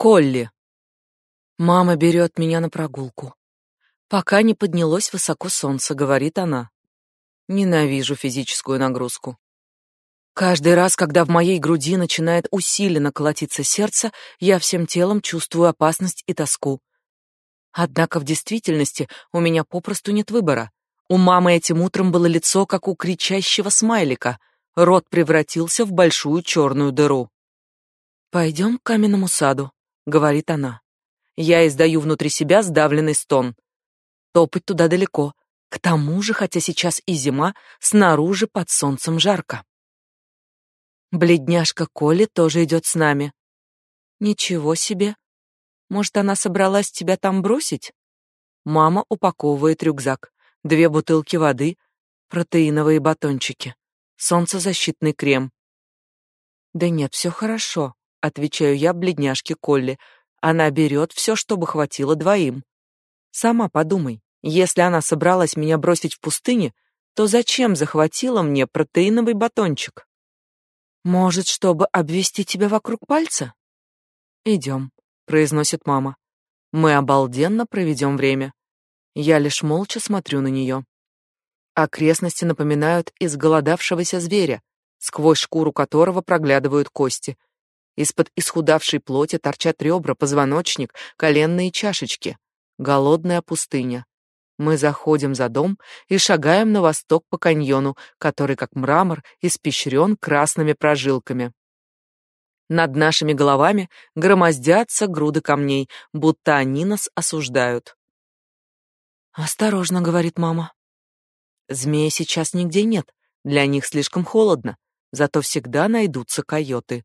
Колли. Мама берет меня на прогулку. Пока не поднялось высоко солнце, говорит она. Ненавижу физическую нагрузку. Каждый раз, когда в моей груди начинает усиленно колотиться сердце, я всем телом чувствую опасность и тоску. Однако в действительности у меня попросту нет выбора. У мамы этим утром было лицо, как у кричащего смайлика. Рот превратился в большую черную дыру. «Пойдем к каменному саду», — говорит она. Я издаю внутри себя сдавленный стон. Топать туда далеко. К тому же, хотя сейчас и зима, снаружи под солнцем жарко. Бледняшка Коли тоже идет с нами. Ничего себе. Может, она собралась тебя там бросить? Мама упаковывает рюкзак. Две бутылки воды, протеиновые батончики, солнцезащитный крем. Да нет, все хорошо, отвечаю я бледняшке Колли. Она берет все, чтобы хватило двоим. Сама подумай, если она собралась меня бросить в пустыне, то зачем захватила мне протеиновый батончик? Может, чтобы обвести тебя вокруг пальца? Идем, произносит мама. Мы обалденно проведем время. Я лишь молча смотрю на нее. Окрестности напоминают изголодавшегося зверя, сквозь шкуру которого проглядывают кости. Из-под исхудавшей плоти торчат ребра, позвоночник, коленные чашечки. Голодная пустыня. Мы заходим за дом и шагаем на восток по каньону, который, как мрамор, испещрен красными прожилками. Над нашими головами громоздятся груды камней, будто они нас осуждают. «Осторожно», — говорит мама. Змеи сейчас нигде нет, для них слишком холодно, зато всегда найдутся койоты.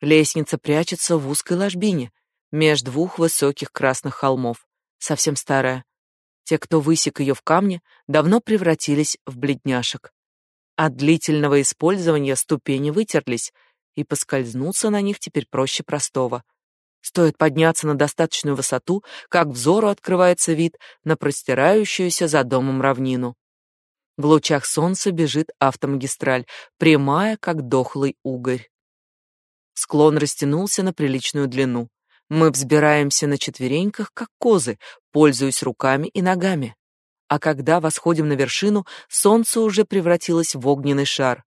Лестница прячется в узкой ложбине, меж двух высоких красных холмов, совсем старая. Те, кто высек ее в камне, давно превратились в бледняшек. От длительного использования ступени вытерлись, и поскользнуться на них теперь проще простого. Стоит подняться на достаточную высоту, как взору открывается вид на простирающуюся за домом равнину. В лучах солнца бежит автомагистраль, прямая, как дохлый угорь. Склон растянулся на приличную длину. Мы взбираемся на четвереньках, как козы, пользуясь руками и ногами. А когда восходим на вершину, солнце уже превратилось в огненный шар.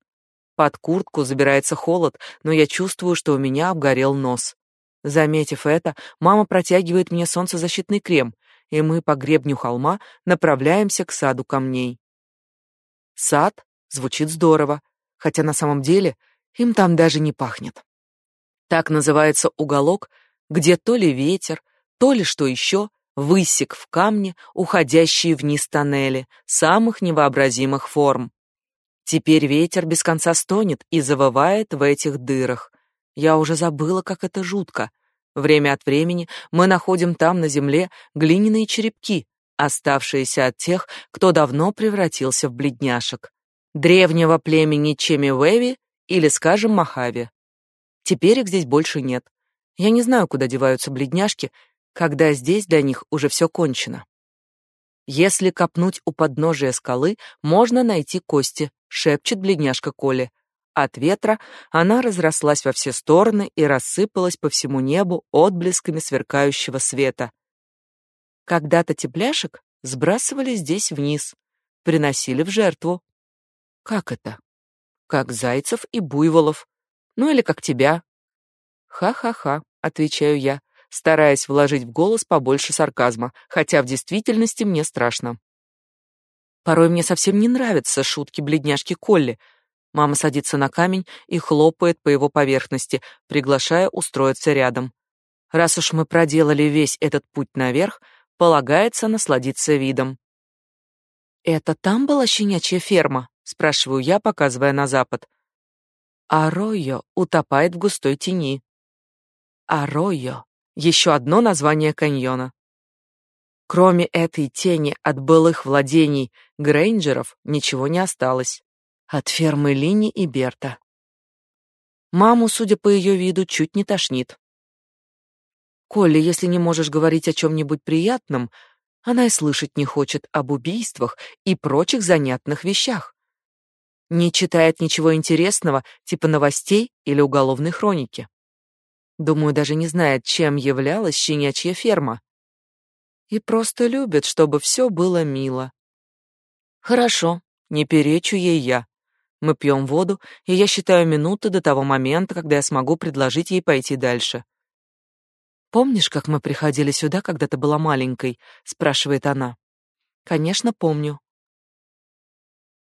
Под куртку забирается холод, но я чувствую, что у меня обгорел нос. Заметив это, мама протягивает мне солнцезащитный крем, и мы по гребню холма направляемся к саду камней. Сад звучит здорово, хотя на самом деле им там даже не пахнет. Так называется уголок, где то ли ветер, то ли что еще, высек в камне уходящие вниз тоннели самых невообразимых форм. Теперь ветер без конца стонет и завывает в этих дырах. Я уже забыла, как это жутко. Время от времени мы находим там на земле глиняные черепки, оставшиеся от тех, кто давно превратился в бледняшек. Древнего племени Чемивеви или, скажем, Махави. Теперь их здесь больше нет. Я не знаю, куда деваются бледняшки, когда здесь для них уже все кончено. Если копнуть у подножия скалы, можно найти кости, шепчет бледняшка Коли. От ветра она разрослась во все стороны и рассыпалась по всему небу отблесками сверкающего света. Когда-то тепляшек сбрасывали здесь вниз, приносили в жертву. Как это? Как зайцев и буйволов. Ну или как тебя, Ха-ха-ха, отвечаю я, стараясь вложить в голос побольше сарказма, хотя в действительности мне страшно. Порой мне совсем не нравятся шутки бледняшки Колли. Мама садится на камень и хлопает по его поверхности, приглашая устроиться рядом. Раз уж мы проделали весь этот путь наверх, полагается насладиться видом. «Это там была щенячья ферма?» — спрашиваю я, показывая на запад. Аройо утопает в густой тени. Аройо — еще одно название каньона. Кроме этой тени от былых владений Грейнджеров ничего не осталось. От фермы Лини и Берта. Маму, судя по ее виду, чуть не тошнит. Колли, если не можешь говорить о чем-нибудь приятном, она и слышать не хочет об убийствах и прочих занятных вещах. Не читает ничего интересного, типа новостей или уголовной хроники. Думаю, даже не знает, чем являлась щенячья ферма. И просто любит, чтобы все было мило. Хорошо, не перечу ей я. Мы пьем воду, и я считаю минуты до того момента, когда я смогу предложить ей пойти дальше. Помнишь, как мы приходили сюда, когда ты была маленькой? спрашивает она. Конечно, помню.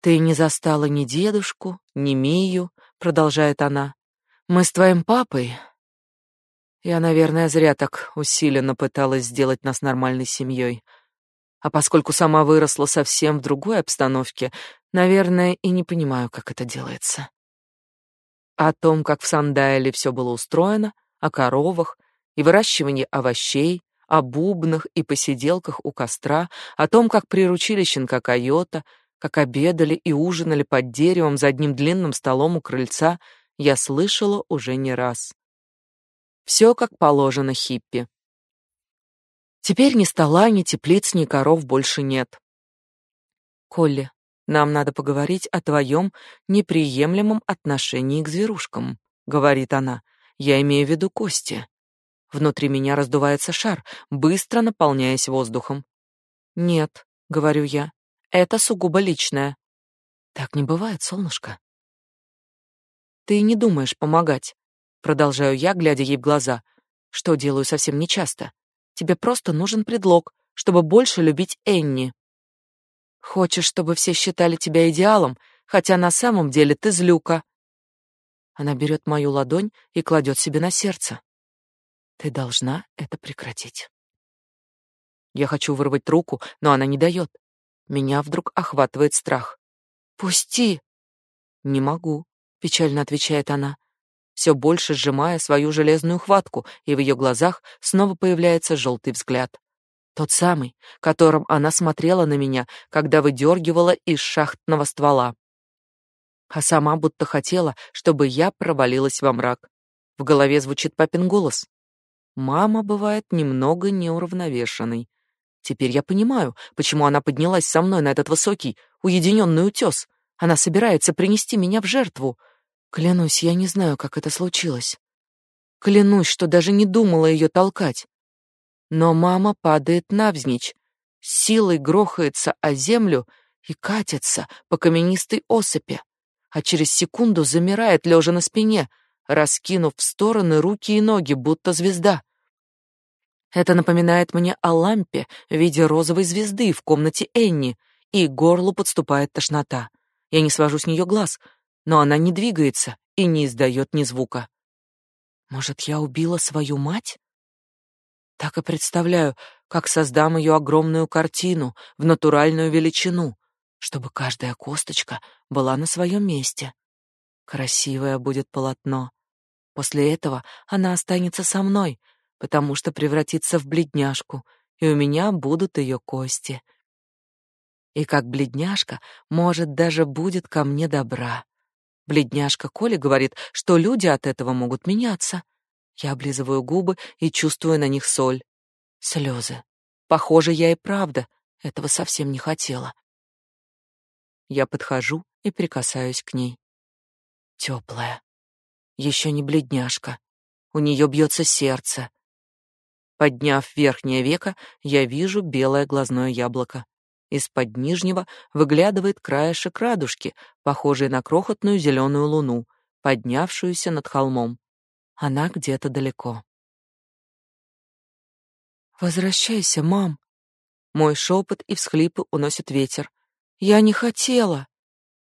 Ты не застала ни дедушку, ни Мию, продолжает она. Мы с твоим папой. Я, наверное, зря так усиленно пыталась сделать нас нормальной семьей. А поскольку сама выросла совсем в другой обстановке, наверное, и не понимаю, как это делается. О том, как в Сандайле все было устроено, о коровах, и выращивании овощей, о бубнах и посиделках у костра, о том, как приручили щенка койота, как обедали и ужинали под деревом за одним длинным столом у крыльца, я слышала уже не раз. Все как положено хиппи. Теперь ни стола, ни теплиц, ни коров больше нет. Колли, нам надо поговорить о твоем неприемлемом отношении к зверушкам, говорит она. Я имею в виду Кости. Внутри меня раздувается шар, быстро наполняясь воздухом. Нет, говорю я. Это сугубо личное. Так не бывает, солнышко. Ты не думаешь помогать, продолжаю я, глядя ей в глаза, что делаю совсем нечасто. Тебе просто нужен предлог, чтобы больше любить Энни. Хочешь, чтобы все считали тебя идеалом, хотя на самом деле ты злюка. Она берет мою ладонь и кладет себе на сердце. Ты должна это прекратить. Я хочу вырвать руку, но она не дает. Меня вдруг охватывает страх. Пусти. Не могу, печально отвечает она, все больше сжимая свою железную хватку, и в ее глазах снова появляется желтый взгляд. Тот самый, которым она смотрела на меня, когда выдергивала из шахтного ствола. А сама будто хотела, чтобы я провалилась во мрак. В голове звучит папин голос. Мама бывает немного неуравновешенной. Теперь я понимаю, почему она поднялась со мной на этот высокий, уединенный утес. Она собирается принести меня в жертву. Клянусь, я не знаю, как это случилось. Клянусь, что даже не думала ее толкать. Но мама падает навзничь, силой грохается о землю и катится по каменистой осыпи, а через секунду замирает лежа на спине, раскинув в стороны руки и ноги, будто звезда. Это напоминает мне о лампе в виде розовой звезды в комнате Энни, и горлу подступает тошнота. Я не свожу с нее глаз, но она не двигается и не издает ни звука. Может, я убила свою мать? Так и представляю, как создам ее огромную картину в натуральную величину, чтобы каждая косточка была на своем месте. Красивое будет полотно. После этого она останется со мной, потому что превратится в бледняшку, и у меня будут ее кости. И как бледняшка, может, даже будет ко мне добра. Бледняшка Коля говорит, что люди от этого могут меняться. Я облизываю губы и чувствую на них соль. Слезы. Похоже, я и правда этого совсем не хотела. Я подхожу и прикасаюсь к ней. Теплая еще не бледняшка. У нее бьется сердце. Подняв верхнее веко, я вижу белое глазное яблоко. Из-под нижнего выглядывает краешек радужки, похожий на крохотную зеленую луну, поднявшуюся над холмом. Она где-то далеко. Возвращайся, мам. Мой шепот и всхлипы уносит ветер. Я не хотела.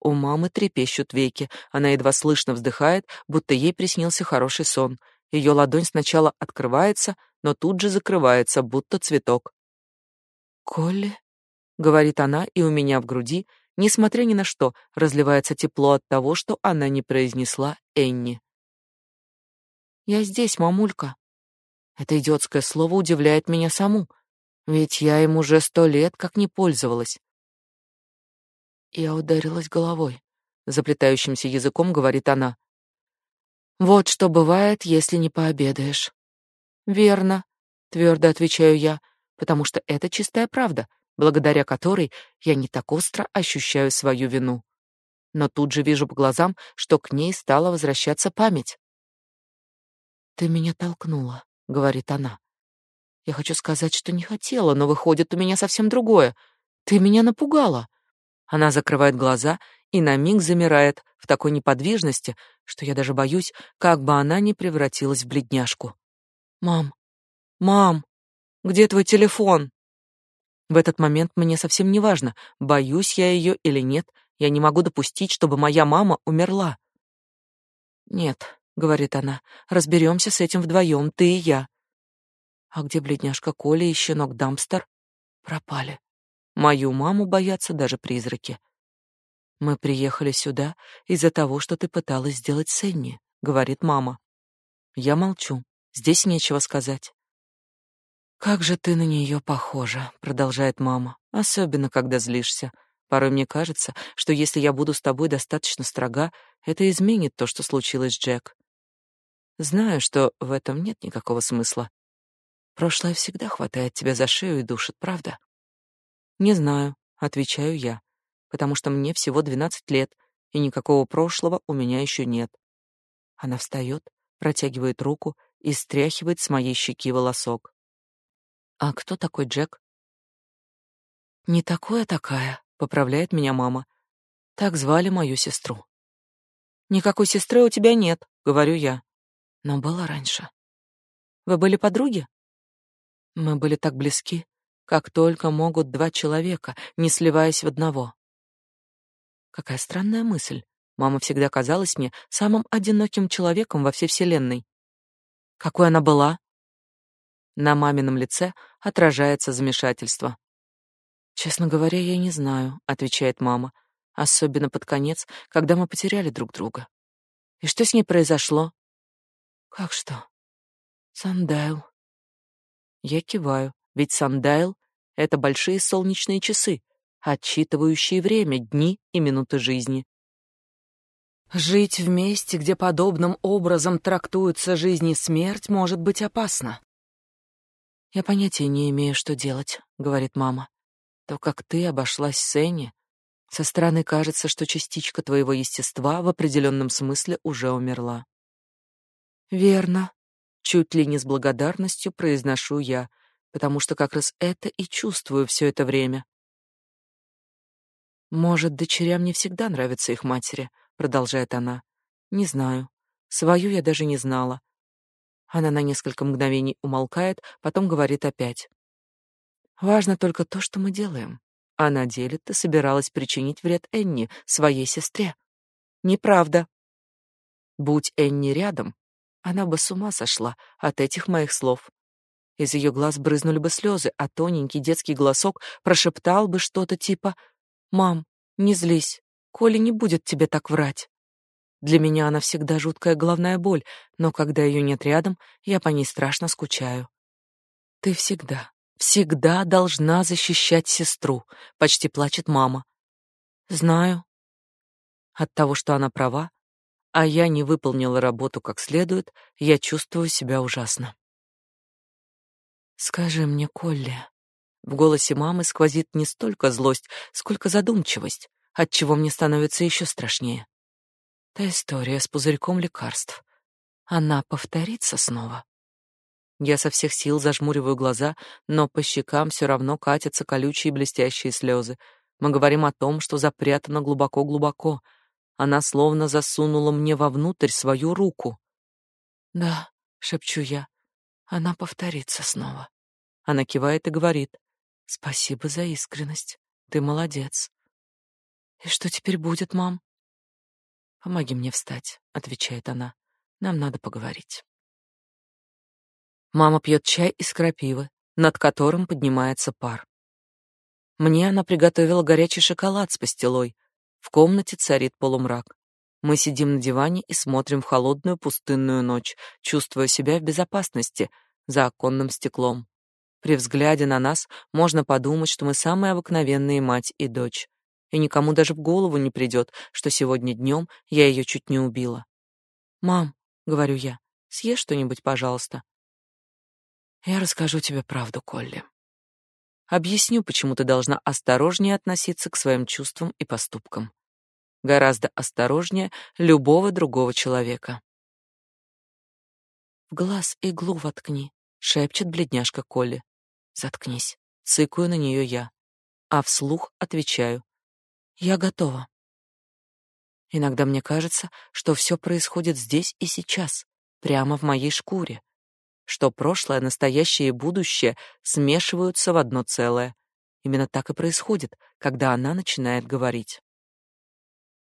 У мамы трепещут веки. Она едва слышно вздыхает, будто ей приснился хороший сон. Ее ладонь сначала открывается, но тут же закрывается, будто цветок. «Колли?» — говорит она, и у меня в груди, несмотря ни на что, разливается тепло от того, что она не произнесла Энни. «Я здесь, мамулька». Это идиотское слово удивляет меня саму, ведь я им уже сто лет как не пользовалась. Я ударилась головой. Заплетающимся языком говорит она. Вот что бывает, если не пообедаешь. Верно, твердо отвечаю я, потому что это чистая правда, благодаря которой я не так остро ощущаю свою вину. Но тут же вижу по глазам, что к ней стала возвращаться память. Ты меня толкнула, говорит она. Я хочу сказать, что не хотела, но выходит у меня совсем другое. Ты меня напугала. Она закрывает глаза и на миг замирает в такой неподвижности, что я даже боюсь, как бы она не превратилась в бледняшку. Мам. Мам, где твой телефон? В этот момент мне совсем не важно, боюсь я ее или нет. Я не могу допустить, чтобы моя мама умерла. Нет, говорит она. Разберемся с этим вдвоем, ты и я. А где бледняшка Коля и щенок Дамстер? Пропали. Мою маму боятся даже призраки. Мы приехали сюда из-за того, что ты пыталась сделать с Энни, говорит мама. Я молчу. Здесь нечего сказать. Как же ты на нее похожа, продолжает мама, особенно когда злишься. Порой мне кажется, что если я буду с тобой достаточно строга, это изменит то, что случилось Джек. Знаю, что в этом нет никакого смысла. Прошлое всегда хватает тебя за шею и душит, правда? Не знаю, отвечаю я, потому что мне всего двенадцать лет, и никакого прошлого у меня еще нет. Она встает, протягивает руку и стряхивает с моей щеки волосок. А кто такой Джек? Не такое такая, поправляет меня мама. Так звали мою сестру. Никакой сестры у тебя нет, говорю я. Но было раньше. Вы были подруги? Мы были так близки, как только могут два человека, не сливаясь в одного. Какая странная мысль. Мама всегда казалась мне самым одиноким человеком во всей вселенной. Какой она была? На мамином лице отражается замешательство. Честно говоря, я не знаю, отвечает мама, особенно под конец, когда мы потеряли друг друга. И что с ней произошло? Как что? Сандайл, я киваю, ведь сандайл — это большие солнечные часы, отсчитывающие время, дни и минуты жизни. Жить в месте, где подобным образом трактуются жизнь и смерть, может быть опасно. Я понятия не имею, что делать, говорит мама. То, как ты обошлась с Энни, со стороны кажется, что частичка твоего естества в определенном смысле уже умерла. Верно, Чуть ли не с благодарностью произношу я, потому что как раз это и чувствую все это время. Может, дочерям не всегда нравятся их матери, продолжает она. Не знаю. Свою я даже не знала. Она на несколько мгновений умолкает, потом говорит опять. Важно только то, что мы делаем. А на деле ты собиралась причинить вред Энни, своей сестре. Неправда. Будь Энни рядом, она бы с ума сошла от этих моих слов. Из ее глаз брызнули бы слезы, а тоненький детский голосок прошептал бы что-то типа «Мам, не злись, Коля не будет тебе так врать». Для меня она всегда жуткая головная боль, но когда ее нет рядом, я по ней страшно скучаю. Ты всегда, всегда должна защищать сестру, почти плачет мама. Знаю. От того, что она права, а я не выполнила работу как следует, я чувствую себя ужасно. Скажи мне, Колли, в голосе мамы сквозит не столько злость, сколько задумчивость, от чего мне становится еще страшнее. Та история с пузырьком лекарств. Она повторится снова. Я со всех сил зажмуриваю глаза, но по щекам все равно катятся колючие блестящие слезы. Мы говорим о том, что запрятано глубоко-глубоко, она словно засунула мне вовнутрь свою руку. "Да", шепчу я. "Она повторится снова". Она кивает и говорит: "Спасибо за искренность. Ты молодец". "И что теперь будет, мам?" "Помоги мне встать", отвечает она. "Нам надо поговорить". Мама пьет чай из крапивы, над которым поднимается пар. Мне она приготовила горячий шоколад с пастилой, в комнате царит полумрак. Мы сидим на диване и смотрим в холодную пустынную ночь, чувствуя себя в безопасности за оконным стеклом. При взгляде на нас можно подумать, что мы самые обыкновенные мать и дочь. И никому даже в голову не придет, что сегодня днем я ее чуть не убила. «Мам», — говорю я, — «съешь что-нибудь, пожалуйста». «Я расскажу тебе правду, Колли. Объясню, почему ты должна осторожнее относиться к своим чувствам и поступкам гораздо осторожнее любого другого человека. В глаз иглу воткни, шепчет бледняшка Колли. Заткнись, цыкаю на нее я, а вслух отвечаю: я готова. Иногда мне кажется, что все происходит здесь и сейчас, прямо в моей шкуре, что прошлое, настоящее и будущее смешиваются в одно целое. Именно так и происходит, когда она начинает говорить.